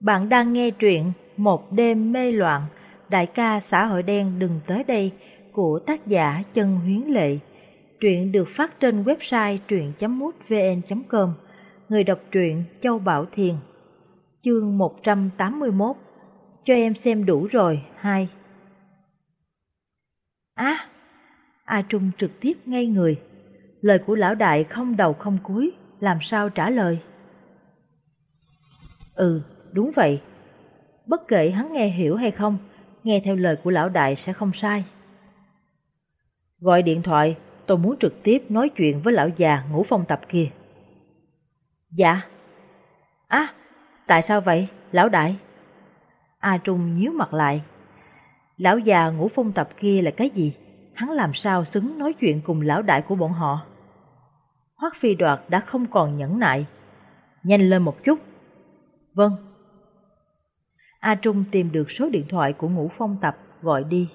Bạn đang nghe truyện Một đêm mê loạn, đại ca xã hội đen đừng tới đây của tác giả trần Huyến Lệ. Truyện được phát trên website truyện.mútvn.com. Người đọc truyện Châu Bảo Thiền. Chương 181. Cho em xem đủ rồi, hai. Á, A Trung trực tiếp ngay người. Lời của lão đại không đầu không cuối, làm sao trả lời? Ừ, đúng vậy. Bất kể hắn nghe hiểu hay không, nghe theo lời của lão đại sẽ không sai. Gọi điện thoại, tôi muốn trực tiếp nói chuyện với lão già ngủ phong tập kia. Dạ. À, tại sao vậy, lão đại? A Trung nhíu mặt lại. Lão già ngủ phong tập kia là cái gì? Hắn làm sao xứng nói chuyện cùng lão đại của bọn họ? Hoắc Phi Đoạt đã không còn nhẫn nại. Nhanh lên một chút. Vâng. A Trung tìm được số điện thoại của Ngũ Phong Tập gọi đi.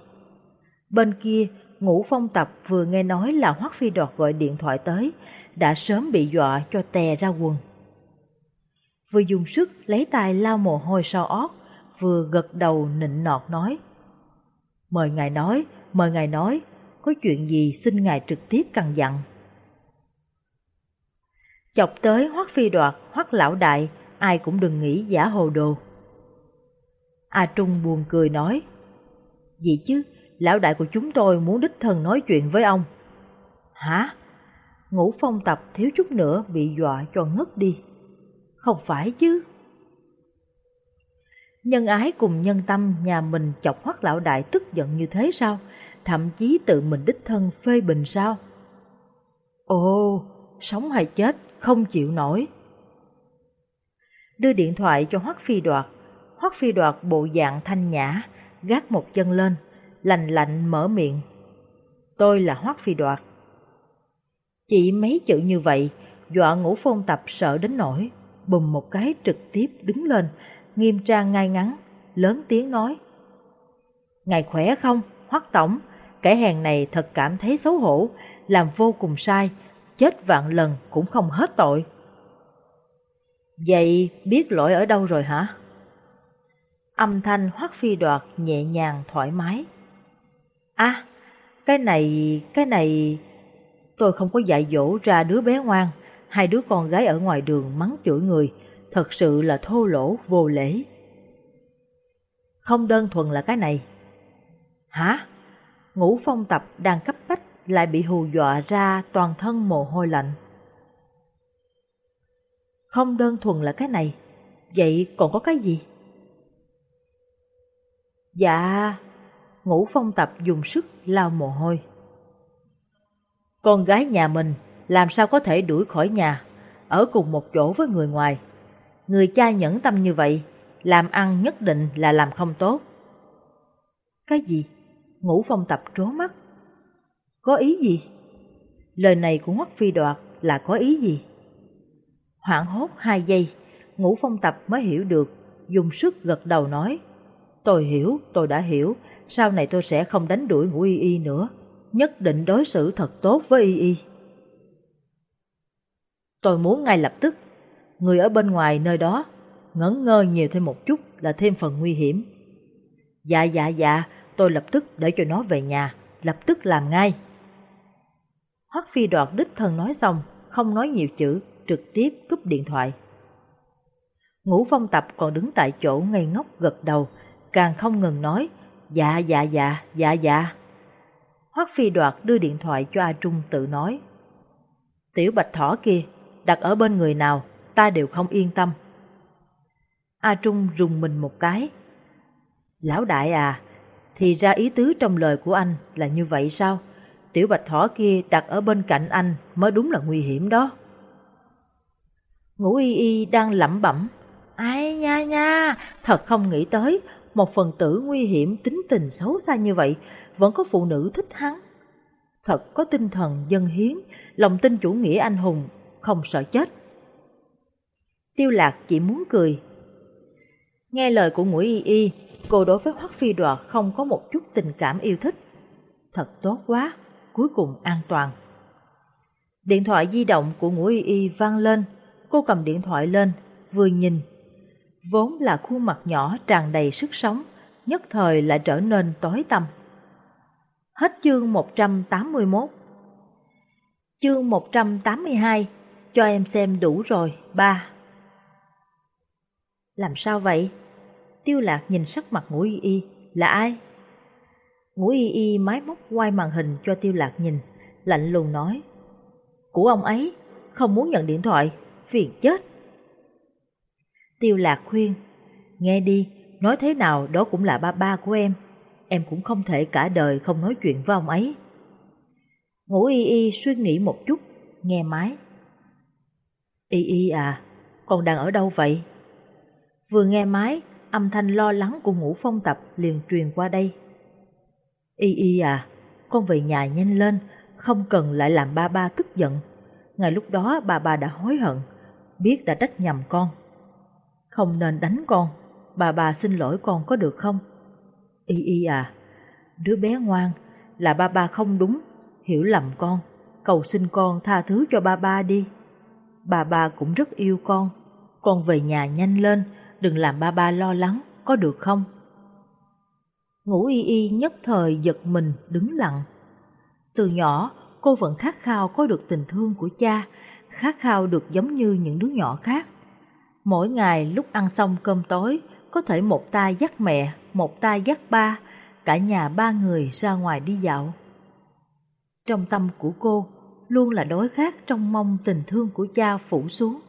Bên kia, Ngũ Phong Tập vừa nghe nói là Hoắc Phi Đọt gọi điện thoại tới, đã sớm bị dọa cho tè ra quần. Vừa dùng sức lấy tay lau mồ hôi sau ót, vừa gật đầu nịnh nọt nói. Mời ngài nói, mời ngài nói, có chuyện gì xin ngài trực tiếp cần dặn. Chọc tới hoắc phi đoạt, hoắc lão đại, ai cũng đừng nghĩ giả hồ đồ. A Trung buồn cười nói, Gì chứ, lão đại của chúng tôi muốn đích thân nói chuyện với ông. Hả? Ngũ phong tập thiếu chút nữa bị dọa cho ngất đi. Không phải chứ. Nhân ái cùng nhân tâm nhà mình chọc hoắc lão đại tức giận như thế sao? Thậm chí tự mình đích thân phê bình sao? Ồ, sống hay chết, không chịu nổi. Đưa điện thoại cho Hoắc Phi Đoạt, Hoắc Phi Đoạt bộ dạng thanh nhã, gác một chân lên, lành lạnh mở miệng. Tôi là Hoắc Phi Đoạt. Chỉ mấy chữ như vậy, dọa ngũ phong tập sợ đến nỗi, bùm một cái trực tiếp đứng lên, nghiêm trang ngay ngắn, lớn tiếng nói. Ngài khỏe không, Hoắc Tổng, kẻ hèn này thật cảm thấy xấu hổ, làm vô cùng sai, chết vạn lần cũng không hết tội. Vậy biết lỗi ở đâu rồi hả? Âm thanh hoắc phi đoạt nhẹ nhàng thoải mái. À, cái này, cái này... Tôi không có dạy dỗ ra đứa bé ngoan, hai đứa con gái ở ngoài đường mắng chửi người, thật sự là thô lỗ vô lễ. Không đơn thuần là cái này. Hả? Ngũ phong tập đang cấp bách lại bị hù dọa ra toàn thân mồ hôi lạnh. Không đơn thuần là cái này, vậy còn có cái gì? Dạ, ngũ phong tập dùng sức lau mồ hôi. Con gái nhà mình làm sao có thể đuổi khỏi nhà, ở cùng một chỗ với người ngoài. Người cha nhẫn tâm như vậy, làm ăn nhất định là làm không tốt. Cái gì? Ngũ phong tập trố mắt. Có ý gì? Lời này của Hoắc Phi Đoạt là có ý gì? Hoảng hốt hai giây, ngũ phong tập mới hiểu được, dùng sức gật đầu nói. Tôi hiểu, tôi đã hiểu, sau này tôi sẽ không đánh đuổi ngũ y y nữa, nhất định đối xử thật tốt với y y. Tôi muốn ngay lập tức, người ở bên ngoài nơi đó, ngẩn ngơ nhiều thêm một chút là thêm phần nguy hiểm. Dạ dạ dạ, tôi lập tức để cho nó về nhà, lập tức làm ngay. Hoắc Phi đoạt đích thân nói xong, không nói nhiều chữ, trực tiếp cúp điện thoại. Ngũ phong tập còn đứng tại chỗ ngây ngốc gật đầu, càng không ngừng nói, dạ dạ dạ, dạ dạ. Hoắc Phi đoạt đưa điện thoại cho A Trung tự nói. Tiểu bạch thỏ kia, đặt ở bên người nào, ta đều không yên tâm. A Trung rùng mình một cái. Lão đại à, thì ra ý tứ trong lời của anh là như vậy sao? tiểu bạch thỏ kia đặt ở bên cạnh anh mới đúng là nguy hiểm đó. Ngũ y y đang lẩm bẩm, ai nha nha, thật không nghĩ tới, một phần tử nguy hiểm tính tình xấu xa như vậy, vẫn có phụ nữ thích hắn. Thật có tinh thần dân hiến, lòng tin chủ nghĩa anh hùng, không sợ chết. Tiêu lạc chỉ muốn cười. Nghe lời của ngũ y y, cô đối với Hoắc Phi Đoạt không có một chút tình cảm yêu thích. Thật tốt quá, cuối cùng an toàn. Điện thoại di động của Ngũ Y Y vang lên, cô cầm điện thoại lên, vừa nhìn. Vốn là khuôn mặt nhỏ tràn đầy sức sống, nhất thời lại trở nên tối tăm. Hết chương 181 Chương 182 Cho em xem đủ rồi, ba Làm sao vậy? Tiêu lạc nhìn sắc mặt ngũ y y, là ai? Ngũ y y máy móc quay màn hình cho tiêu lạc nhìn, lạnh lùng nói. Của ông ấy, không muốn nhận điện thoại, phiền chết. Tiêu lạc khuyên, nghe đi, nói thế nào đó cũng là ba ba của em, em cũng không thể cả đời không nói chuyện với ông ấy. Ngũ y y suy nghĩ một chút, nghe máy. Y y à, con đang ở đâu vậy? Vừa nghe máy, âm thanh lo lắng của ngũ phong tập liền truyền qua đây. Y y à, con về nhà nhanh lên, không cần lại làm ba ba tức giận. Ngày lúc đó bà bà đã hối hận, biết đã trách nhầm con. Không nên đánh con, bà bà xin lỗi con có được không? Y y à, đứa bé ngoan, là ba ba không đúng, hiểu lầm con, cầu xin con tha thứ cho ba ba đi. Bà bà cũng rất yêu con, con về nhà nhanh lên, đừng làm ba ba lo lắng, có được không? Ngũ y y nhất thời giật mình đứng lặng. Từ nhỏ, cô vẫn khát khao có được tình thương của cha, khát khao được giống như những đứa nhỏ khác. Mỗi ngày lúc ăn xong cơm tối, có thể một tay dắt mẹ, một tay dắt ba, cả nhà ba người ra ngoài đi dạo. Trong tâm của cô luôn là đối khác trong mong tình thương của cha phủ xuống.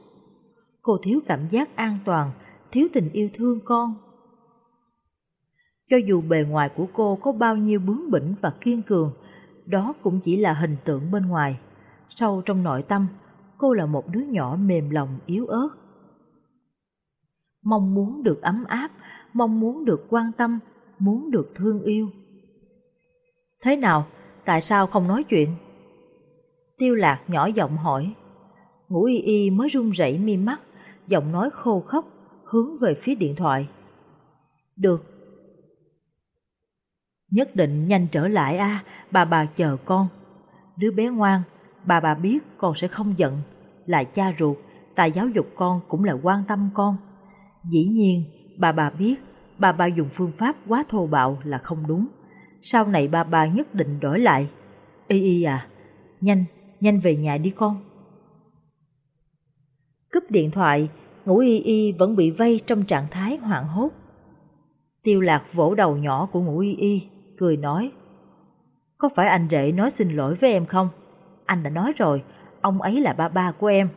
Cô thiếu cảm giác an toàn, thiếu tình yêu thương con. Cho dù bề ngoài của cô có bao nhiêu bướng bỉnh và kiên cường, đó cũng chỉ là hình tượng bên ngoài. Sâu trong nội tâm, cô là một đứa nhỏ mềm lòng yếu ớt. Mong muốn được ấm áp, mong muốn được quan tâm, muốn được thương yêu. Thế nào, tại sao không nói chuyện? Tiêu lạc nhỏ giọng hỏi. Ngũ y y mới run rẩy mi mắt, giọng nói khô khốc, hướng về phía điện thoại. Được. Nhất định nhanh trở lại a, bà bà chờ con. Đứa bé ngoan, bà bà biết con sẽ không giận, là cha ruột, tài giáo dục con cũng là quan tâm con. Dĩ nhiên, bà bà biết, bà bà dùng phương pháp quá thô bạo là không đúng. Sau này bà bà nhất định đổi lại. Y y à, nhanh, nhanh về nhà đi con. Cúp điện thoại, ngủ y y vẫn bị vây trong trạng thái hoảng hốt. Tiêu lạc vỗ đầu nhỏ của ngủ y y, cười nói. Có phải anh rể nói xin lỗi với em không? Anh đã nói rồi, ông ấy là ba ba của em.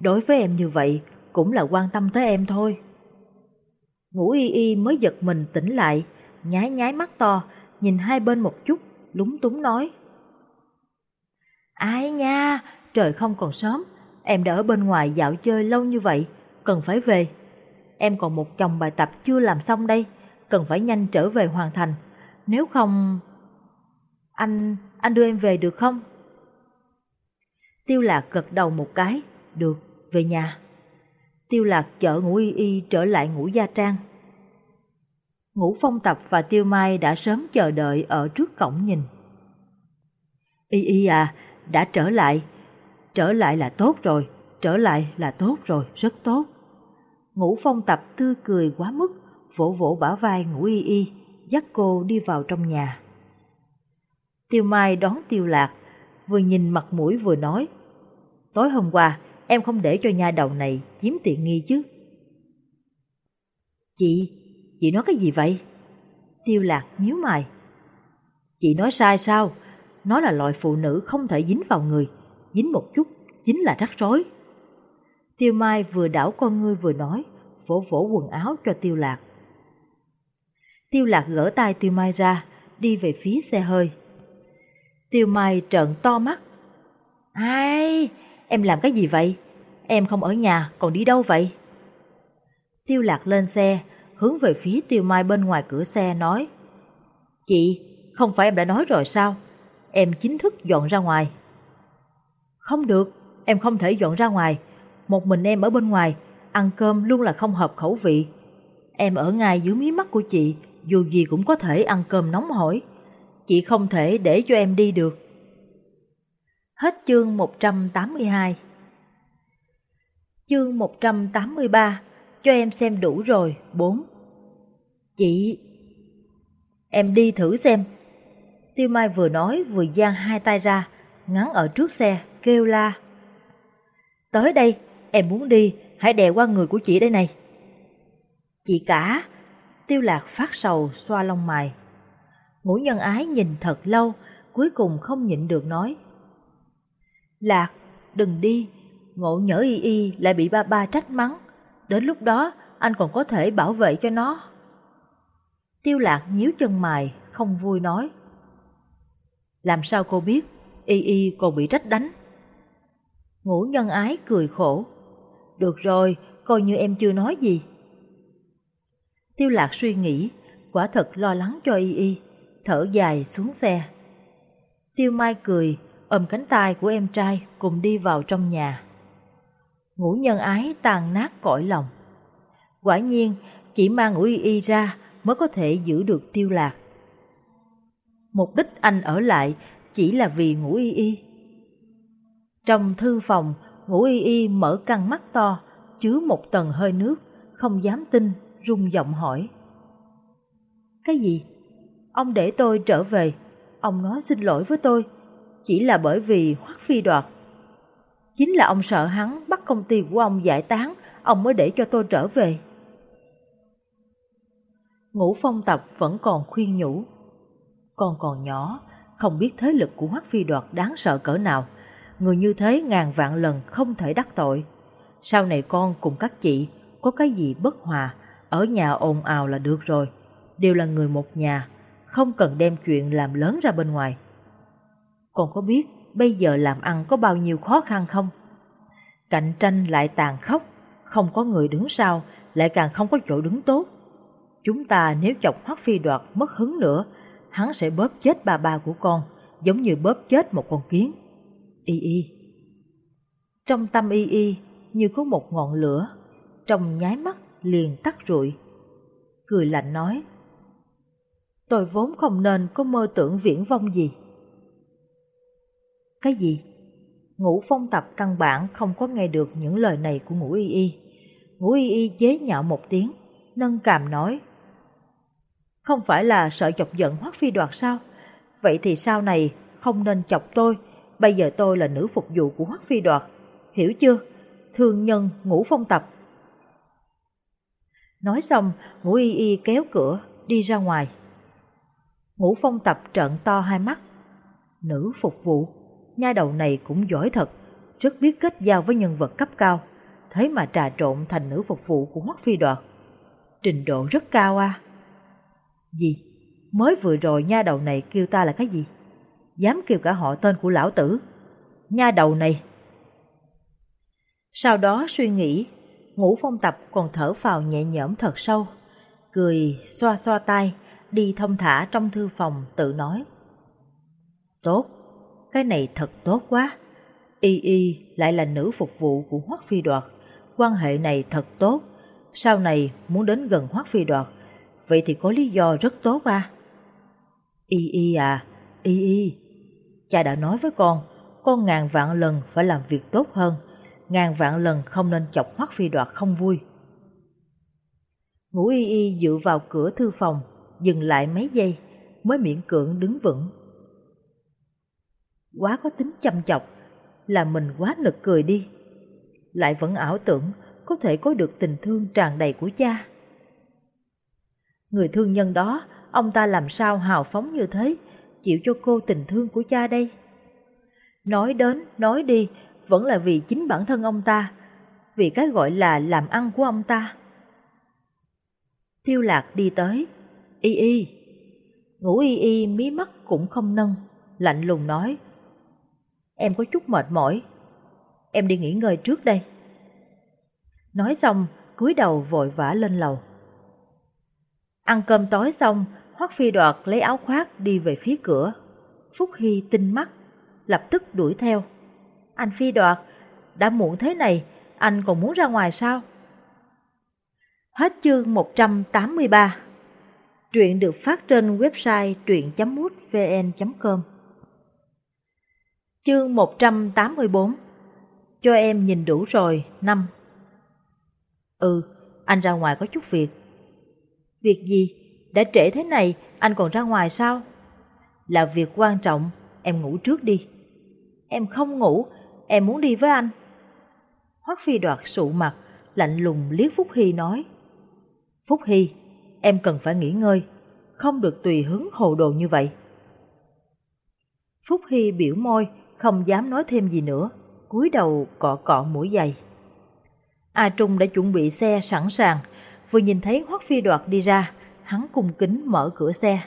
Đối với em như vậy, cũng là quan tâm tới em thôi. Ngũ y y mới giật mình tỉnh lại, nhái nhái mắt to, nhìn hai bên một chút, lúng túng nói. Ai nha, trời không còn sớm, em đã ở bên ngoài dạo chơi lâu như vậy, cần phải về. Em còn một chồng bài tập chưa làm xong đây, cần phải nhanh trở về hoàn thành, nếu không... Anh, anh đưa em về được không? Tiêu lạc gật đầu một cái, được, về nhà. Tiêu lạc chở ngũ y y trở lại ngũ gia trang. Ngũ phong tập và tiêu mai đã sớm chờ đợi ở trước cổng nhìn. Y y à, đã trở lại. Trở lại là tốt rồi, trở lại là tốt rồi, rất tốt. Ngũ phong tập tươi cười quá mức, vỗ vỗ bả vai ngũ y y, dắt cô đi vào trong nhà. Tiêu Mai đón Tiêu Lạc, vừa nhìn mặt mũi vừa nói. Tối hôm qua, em không để cho nhà đầu này chiếm tiện nghi chứ. Chị, chị nói cái gì vậy? Tiêu Lạc nhíu mày. Chị nói sai sao? Nó là loại phụ nữ không thể dính vào người, dính một chút chính là rắc rối. Tiêu Mai vừa đảo con ngươi vừa nói, vỗ vỗ quần áo cho Tiêu Lạc. Tiêu Lạc gỡ tay Tiêu Mai ra, đi về phía xe hơi. Tiêu Mai trợn to mắt. Ai, em làm cái gì vậy? Em không ở nhà, còn đi đâu vậy? Tiêu Lạc lên xe, hướng về phía Tiêu Mai bên ngoài cửa xe nói. Chị, không phải em đã nói rồi sao? Em chính thức dọn ra ngoài. Không được, em không thể dọn ra ngoài. Một mình em ở bên ngoài, ăn cơm luôn là không hợp khẩu vị. Em ở ngay dưới mí mắt của chị, dù gì cũng có thể ăn cơm nóng hổi. Chị không thể để cho em đi được. Hết chương 182 Chương 183 cho em xem đủ rồi, bốn. Chị... Em đi thử xem. Tiêu Mai vừa nói vừa giang hai tay ra, ngắn ở trước xe, kêu la. Tới đây, em muốn đi, hãy đè qua người của chị đây này. Chị cả, tiêu lạc phát sầu xoa lông mày. Ngũ nhân ái nhìn thật lâu, cuối cùng không nhịn được nói. Lạc, đừng đi, ngộ nhỡ y y lại bị ba ba trách mắng, đến lúc đó anh còn có thể bảo vệ cho nó. Tiêu lạc nhíu chân mày, không vui nói. Làm sao cô biết, y y còn bị trách đánh? Ngũ nhân ái cười khổ. Được rồi, coi như em chưa nói gì. Tiêu lạc suy nghĩ, quả thật lo lắng cho y y, thở dài xuống xe. Tiêu Mai cười, ôm cánh tay của em trai cùng đi vào trong nhà. Ngũ nhân ái tàn nát cõi lòng. Quả nhiên, chỉ mang ngũ y y ra mới có thể giữ được tiêu lạc. Mục đích anh ở lại chỉ là vì ngũ y y. Trong thư phòng, ngũ y y mở căng mắt to, chứa một tầng hơi nước, không dám tin, rung giọng hỏi. Cái gì? Ông để tôi trở về, ông nói xin lỗi với tôi, chỉ là bởi vì hoắc phi đoạt. Chính là ông sợ hắn bắt công ty của ông giải tán, ông mới để cho tôi trở về. Ngũ phong tập vẫn còn khuyên nhủ. Con còn nhỏ, không biết thế lực của hoắc phi đoạt đáng sợ cỡ nào. Người như thế ngàn vạn lần không thể đắc tội. Sau này con cùng các chị có cái gì bất hòa, ở nhà ồn ào là được rồi. Đều là người một nhà, không cần đem chuyện làm lớn ra bên ngoài. Con có biết bây giờ làm ăn có bao nhiêu khó khăn không? Cạnh tranh lại tàn khốc, không có người đứng sau, lại càng không có chỗ đứng tốt. Chúng ta nếu chọc Hoắc Phi đoạt mất hứng nữa, hắn sẽ bóp chết bà bà của con, giống như bóp chết một con kiến. Y y. Trong tâm y y như có một ngọn lửa, trong nháy mắt liền tắt rụi. Cười lạnh nói, tôi vốn không nên có mơ tưởng viễn vong gì. Cái gì? Ngũ phong tập căn bản không có nghe được những lời này của ngũ y y. Ngũ y y chế nhạo một tiếng, nâng càm nói. Không phải là sợ chọc giận hoắc phi đoạt sao? Vậy thì sau này không nên chọc tôi, bây giờ tôi là nữ phục vụ của hoắc phi đoạt. Hiểu chưa? Thương nhân ngũ phong tập. Nói xong, ngũ y y kéo cửa, đi ra ngoài. Ngũ phong tập trợn to hai mắt. Nữ phục vụ nha đầu này cũng giỏi thật, rất biết kết giao với nhân vật cấp cao, thế mà trà trộn thành nữ phục vụ của Hoắc Phi Đoạt. Trình độ rất cao à. Gì? Mới vừa rồi nha đầu này kêu ta là cái gì? Dám kêu cả họ tên của lão tử. Nha đầu này. Sau đó suy nghĩ, ngũ phong tập còn thở phào nhẹ nhõm thật sâu, cười xoa xoa tay, đi thông thả trong thư phòng tự nói. Tốt, cái này thật tốt quá. Y Y lại là nữ phục vụ của Hoắc Phi Đoạt, quan hệ này thật tốt. Sau này muốn đến gần Hoắc Phi Đoạt, vậy thì có lý do rất tốt à. Y Y à, Y Y, cha đã nói với con, con ngàn vạn lần phải làm việc tốt hơn, ngàn vạn lần không nên chọc Hoắc Phi Đoạt không vui. Ngũ Y Y dựa vào cửa thư phòng, dừng lại mấy giây, mới miễn cưỡng đứng vững quá có tính chăm chọc, là mình quá nực cười đi. Lại vẫn ảo tưởng có thể có được tình thương tràn đầy của cha. Người thương nhân đó, ông ta làm sao hào phóng như thế, chịu cho cô tình thương của cha đây? Nói đến, nói đi, vẫn là vì chính bản thân ông ta, vì cái gọi là làm ăn của ông ta. Tiêu lạc đi tới, y y, ngủ y y mí mắt cũng không nâng, lạnh lùng nói em có chút mệt mỏi. Em đi nghỉ ngơi trước đây. Nói xong, cúi đầu vội vã lên lầu. Ăn cơm tối xong, Hoắc Phi Đoạt lấy áo khoác đi về phía cửa. Phúc Hy tinh mắt, lập tức đuổi theo. Anh Phi Đoạt, đã muộn thế này, anh còn muốn ra ngoài sao? Hết chương 183 Truyện được phát trên website truyện.mútvn.com Chương 184 Cho em nhìn đủ rồi, năm Ừ, anh ra ngoài có chút việc. Việc gì? Đã trễ thế này, anh còn ra ngoài sao? Là việc quan trọng, em ngủ trước đi. Em không ngủ, em muốn đi với anh. Hoắc Phi đoạt sụ mặt, lạnh lùng liếc Phúc Hy nói. Phúc Hy, em cần phải nghỉ ngơi, không được tùy hứng hồ đồ như vậy. Phúc Hy biểu môi, không dám nói thêm gì nữa, cúi đầu cọ cọ mũi giày. A Trung đã chuẩn bị xe sẵn sàng, vừa nhìn thấy Hoắc Phi Đoạt đi ra, hắn cung kính mở cửa xe.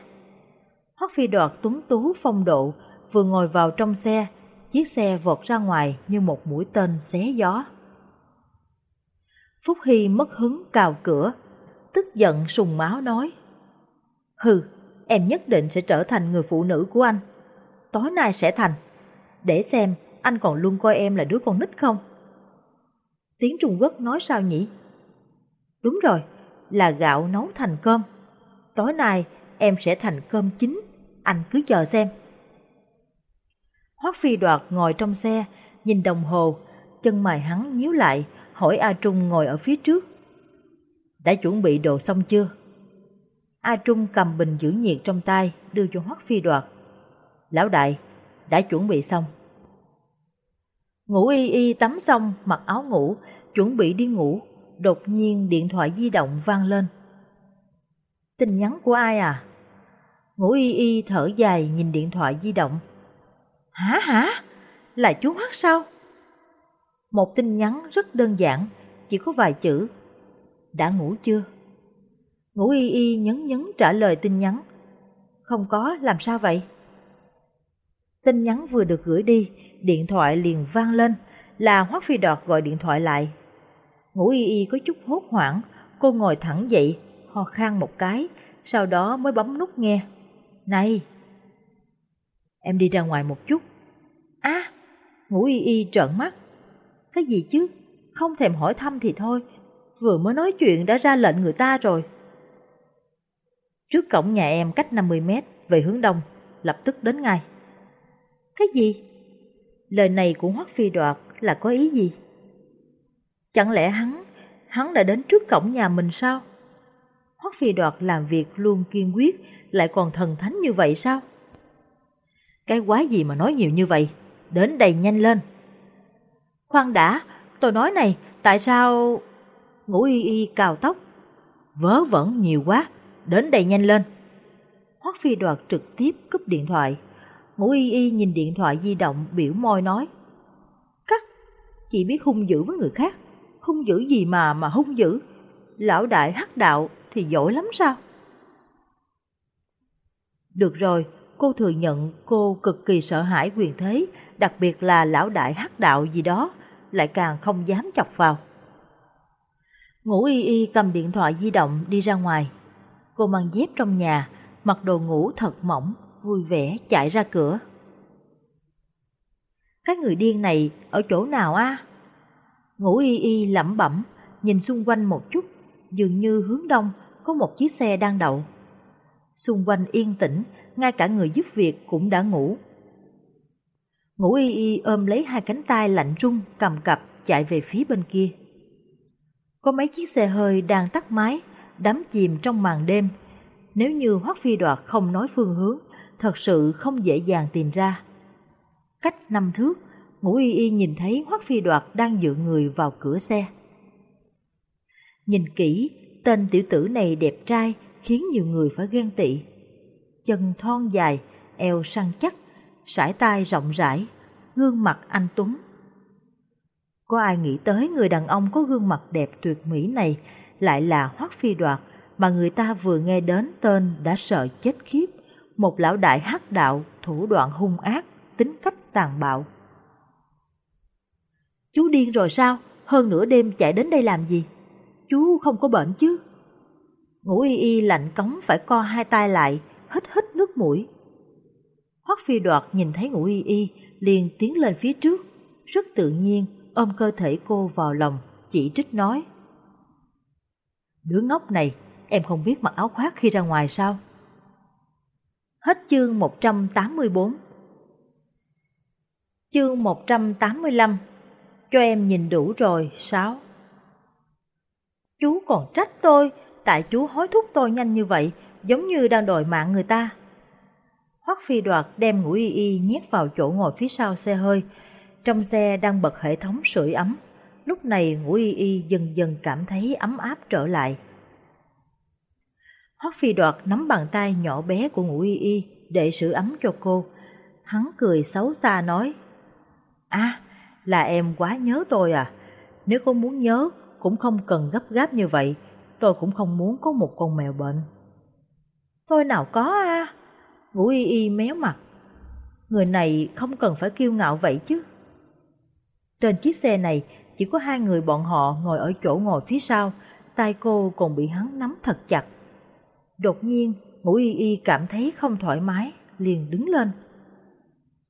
Hoắc Phi Đoạt tuấn tú phong độ, vừa ngồi vào trong xe, chiếc xe vọt ra ngoài như một mũi tên xé gió. Phúc Hy mất hứng cào cửa, tức giận sùng máu nói. Hừ, em nhất định sẽ trở thành người phụ nữ của anh. Tối nay sẽ thành. Để xem anh còn luôn coi em là đứa con nít không? Tiếng Trung Quốc nói sao nhỉ? Đúng rồi, là gạo nấu thành cơm. Tối nay em sẽ thành cơm chín, anh cứ chờ xem. Hoắc Phi Đoạt ngồi trong xe, nhìn đồng hồ, chân mày hắn nhíu lại, hỏi A Trung ngồi ở phía trước. Đã chuẩn bị đồ xong chưa? A Trung cầm bình giữ nhiệt trong tay, đưa cho Hoắc Phi Đoạt. Lão đại, đã chuẩn bị xong. Ngủ y y tắm xong, mặc áo ngủ, chuẩn bị đi ngủ, đột nhiên điện thoại di động vang lên. Tin nhắn của ai à? Ngủ y y thở dài nhìn điện thoại di động. Hả hả? Là chú Hoắc sao? Một tin nhắn rất đơn giản, chỉ có vài chữ. Đã ngủ chưa? Ngủ y y nhấn nhấn trả lời tin nhắn. Không có, làm sao vậy? Tin nhắn vừa được gửi đi, điện thoại liền vang lên, là Hoắc Phi Đọt gọi điện thoại lại. Ngũ y y có chút hốt hoảng, cô ngồi thẳng dậy, ho khan một cái, sau đó mới bấm nút nghe. Này! Em đi ra ngoài một chút. À! Ngũ y y trợn mắt. Cái gì chứ? Không thèm hỏi thăm thì thôi, vừa mới nói chuyện đã ra lệnh người ta rồi. Trước cổng nhà em cách 50 mét về hướng đông, lập tức đến ngay. Cái gì? Lời này của Hoắc Phi Đoạt là có ý gì? Chẳng lẽ hắn, hắn đã đến trước cổng nhà mình sao? Hoắc Phi Đoạt làm việc luôn kiên quyết, lại còn thần thánh như vậy sao? Cái quái gì mà nói nhiều như vậy? Đến đây nhanh lên. Khoan đã, tôi nói này, tại sao... Ngũ y y cào tóc. Vớ vẩn nhiều quá, đến đây nhanh lên. Hoắc Phi Đoạt trực tiếp cúp điện thoại. Ngũ y y nhìn điện thoại di động biểu môi nói. Cắt, chỉ biết hung dữ với người khác, hung dữ gì mà mà hung dữ. Lão đại hắc đạo thì giỏi lắm sao? Được rồi, cô thừa nhận cô cực kỳ sợ hãi quyền thế, đặc biệt là lão đại hắc đạo gì đó, lại càng không dám chọc vào. Ngũ y y cầm điện thoại di động đi ra ngoài. Cô mang dép trong nhà, mặc đồ ngủ thật mỏng, vui vẻ chạy ra cửa. Các người điên này ở chỗ nào a? Ngũ y y lẩm bẩm, nhìn xung quanh một chút, dường như hướng đông có một chiếc xe đang đậu. Xung quanh yên tĩnh, ngay cả người giúp việc cũng đã ngủ. Ngũ y y ôm lấy hai cánh tay lạnh run cầm cặp chạy về phía bên kia. Có mấy chiếc xe hơi đang tắt máy, đắm chìm trong màn đêm. Nếu như Hoắc Phi Đoạt không nói phương hướng, thật sự không dễ dàng tìm ra. Cách năm thước, Ngũ Y Y nhìn thấy Hoắc Phi Đoạt đang dựa người vào cửa xe. Nhìn kỹ, tên tiểu tử này đẹp trai khiến nhiều người phải ghen tị. Chân thon dài, eo săn chắc, sải tay rộng rãi, gương mặt anh Tuấn. Có ai nghĩ tới người đàn ông có gương mặt đẹp tuyệt mỹ này lại là Hoắc Phi Đoạt mà người ta vừa nghe đến tên đã sợ chết khiếp, một lão đại hắc đạo, thủ đoạn hung ác, tính cách tàn bạo. Chú điên rồi sao? Hơn nửa đêm chạy đến đây làm gì? Chú không có bệnh chứ? Ngũ y y lạnh cống phải co hai tay lại, hít hít nước mũi. Hoắc phi đoạt nhìn thấy ngũ y y, liền tiến lên phía trước, rất tự nhiên ôm cơ thể cô vào lòng, chỉ trích nói. Đứa ngốc này, em không biết mặc áo khoác khi ra ngoài sao? Hết chương 184 Chương 185 Cho em nhìn đủ rồi, 6 Chú còn trách tôi, tại chú hối thúc tôi nhanh như vậy, giống như đang đòi mạng người ta. Hoắc Phi Đoạt đem ngũ y y nhét vào chỗ ngồi phía sau xe hơi. Trong xe đang bật hệ thống sưởi ấm. Lúc này ngũ y y dần dần cảm thấy ấm áp trở lại. Hoắc Phi Đoạt nắm bàn tay nhỏ bé của ngũ y y để sưởi ấm cho cô. Hắn cười xấu xa nói, À, là em quá nhớ tôi à? Nếu cô muốn nhớ, cũng không cần gấp gáp như vậy. Tôi cũng không muốn có một con mèo bệnh. Tôi nào có à? Ngũ y y méo mặt. Người này không cần phải kiêu ngạo vậy chứ. Trên chiếc xe này chỉ có hai người bọn họ ngồi ở chỗ ngồi phía sau, tay cô còn bị hắn nắm thật chặt. Đột nhiên, ngũ y y cảm thấy không thoải mái, liền đứng lên.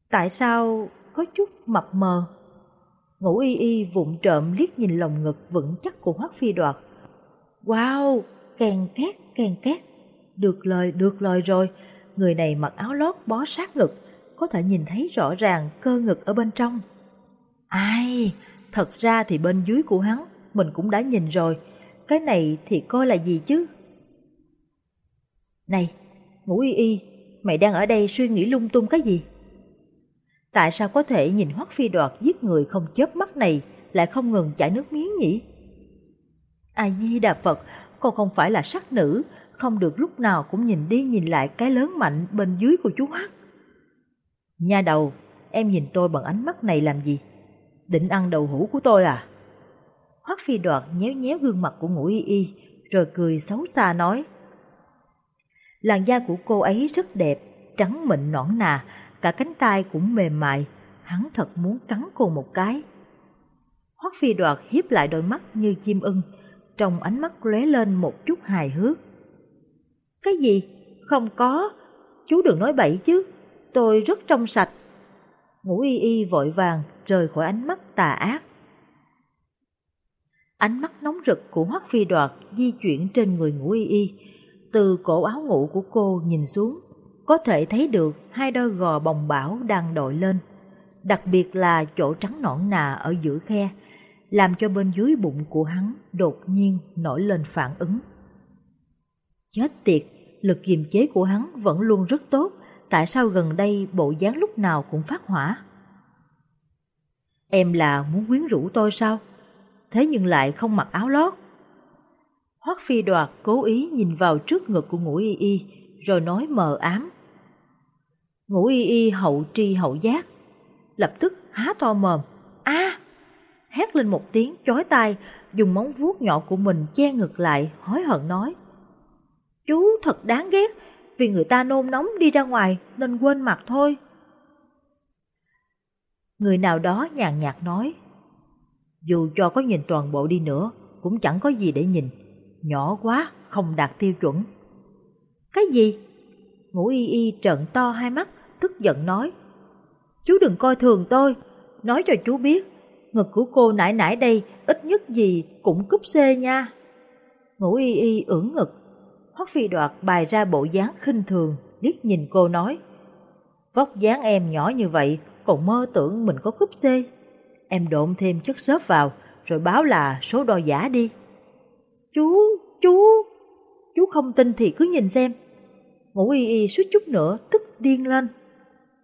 Tại sao có chút mập mờ? Ngũ y y vụng trộm liếc nhìn lồng ngực vững chắc của Hoắc Phi Đoạt. Wow, kèn két, kèn két. Được lời, được lời rồi. Người này mặc áo lót bó sát ngực, có thể nhìn thấy rõ ràng cơ ngực ở bên trong. Ai, thật ra thì bên dưới của hắn, mình cũng đã nhìn rồi. Cái này thì coi là gì chứ? Này, ngũ y y, mày đang ở đây suy nghĩ lung tung cái gì? Tại sao có thể nhìn Hoắc Phi Đoạt giết người không chớp mắt này lại không ngừng chảy nước miếng nhỉ? A-di-đà Phật, cô không phải là sắc nữ, không được lúc nào cũng nhìn đi nhìn lại cái lớn mạnh bên dưới của chú Hoắc. Nha đầu, em nhìn tôi bằng ánh mắt này làm gì? Định ăn đầu hũ của tôi à? Hoắc Phi Đoạt nhéo nhéo gương mặt của ngũ y y, rồi cười xấu xa nói. Làn da của cô ấy rất đẹp, trắng mịn nõn nà, cả cánh tay cũng mềm mại, hắn thật muốn cắn cô một cái. Hoắc phi đoạt hiếp lại đôi mắt như chim ưng, trong ánh mắt lóe lên một chút hài hước. Cái gì? Không có, chú đừng nói bậy chứ, tôi rất trong sạch. Ngũ y y vội vàng rời khỏi ánh mắt tà ác. Ánh mắt nóng rực của Hoắc phi đoạt di chuyển trên người ngũ y y, từ cổ áo ngủ của cô nhìn xuống, có thể thấy được hai đôi gò bồng bão đang đội lên, đặc biệt là chỗ trắng nõn nà ở giữa khe, làm cho bên dưới bụng của hắn đột nhiên nổi lên phản ứng. Chết tiệt, lực kiềm chế của hắn vẫn luôn rất tốt, tại sao gần đây bộ dáng lúc nào cũng phát hỏa? Em là muốn quyến rũ tôi sao? Thế nhưng lại không mặc áo lót. Hoắc phi đoạt cố ý nhìn vào trước ngực của ngũ y y, rồi nói mờ ám. Ngũ y y hậu tri hậu giác, lập tức há to mồm, a hét lên một tiếng chói tai, dùng móng vuốt nhỏ của mình che ngực lại, hối hận nói. Chú thật đáng ghét, vì người ta nôn nóng đi ra ngoài nên quên mặt thôi. Người nào đó nhàn nhạt nói, dù cho có nhìn toàn bộ đi nữa, cũng chẳng có gì để nhìn, nhỏ quá, không đạt tiêu chuẩn. Cái gì? Ngũ y y trợn to hai mắt, tức giận nói. Chú đừng coi thường tôi, nói cho chú biết, ngực của cô nãy nãy đây ít nhất gì cũng cúp C nha. Ngũ y y ưỡn ngực, Hoắc phi đoạt bày ra bộ dáng khinh thường, liếc nhìn cô nói. Vóc dáng em nhỏ như vậy, còn mơ tưởng mình có cúp C. Em độn thêm chất xốp vào, rồi báo là số đo giả đi. Chú, chú, chú không tin thì cứ nhìn xem. Ngũ y y suýt chút nữa, tức điên lên.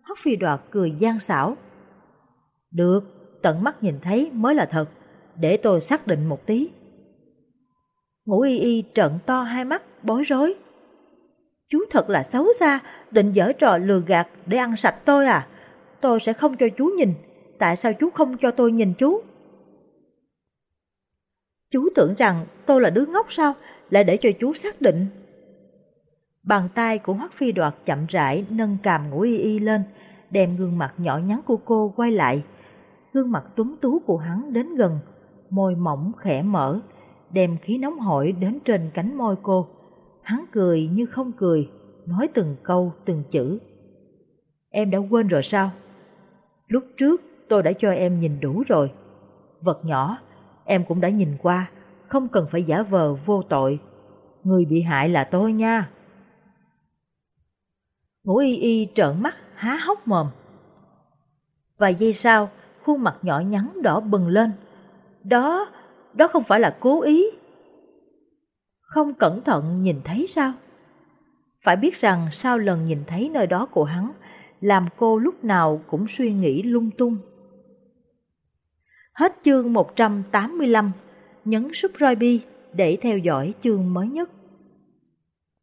hắc phi đoạt cười gian xảo. Được, tận mắt nhìn thấy mới là thật, để tôi xác định một tí. Ngũ y y trợn to hai mắt, bối rối. Chú thật là xấu xa, định dở trò lừa gạt để ăn sạch tôi à? Tôi sẽ không cho chú nhìn, tại sao chú không cho tôi nhìn chú? Chú tưởng rằng tôi là đứa ngốc sao, lại để cho chú xác định. Bàn tay của Hoắc Phi Đoạt chậm rãi nâng cằm ngũ y y lên, đem gương mặt nhỏ nhắn của cô quay lại. Gương mặt tuấn tú của hắn đến gần, môi mỏng khẽ mở, đem khí nóng hổi đến trên cánh môi cô. Hắn cười như không cười, nói từng câu, từng chữ. Em đã quên rồi sao? Lúc trước tôi đã cho em nhìn đủ rồi. Vật nhỏ, em cũng đã nhìn qua, không cần phải giả vờ vô tội. Người bị hại là tôi nha. Ngũ y y trợn mắt, há hốc mồm. Vài giây sau, khuôn mặt nhỏ nhắn đỏ bừng lên. Đó, đó không phải là cố ý. Không cẩn thận nhìn thấy sao? Phải biết rằng sau lần nhìn thấy nơi đó của hắn, làm cô lúc nào cũng suy nghĩ lung tung. Hết chương 185, nhấn subscribe để theo dõi chương mới nhất.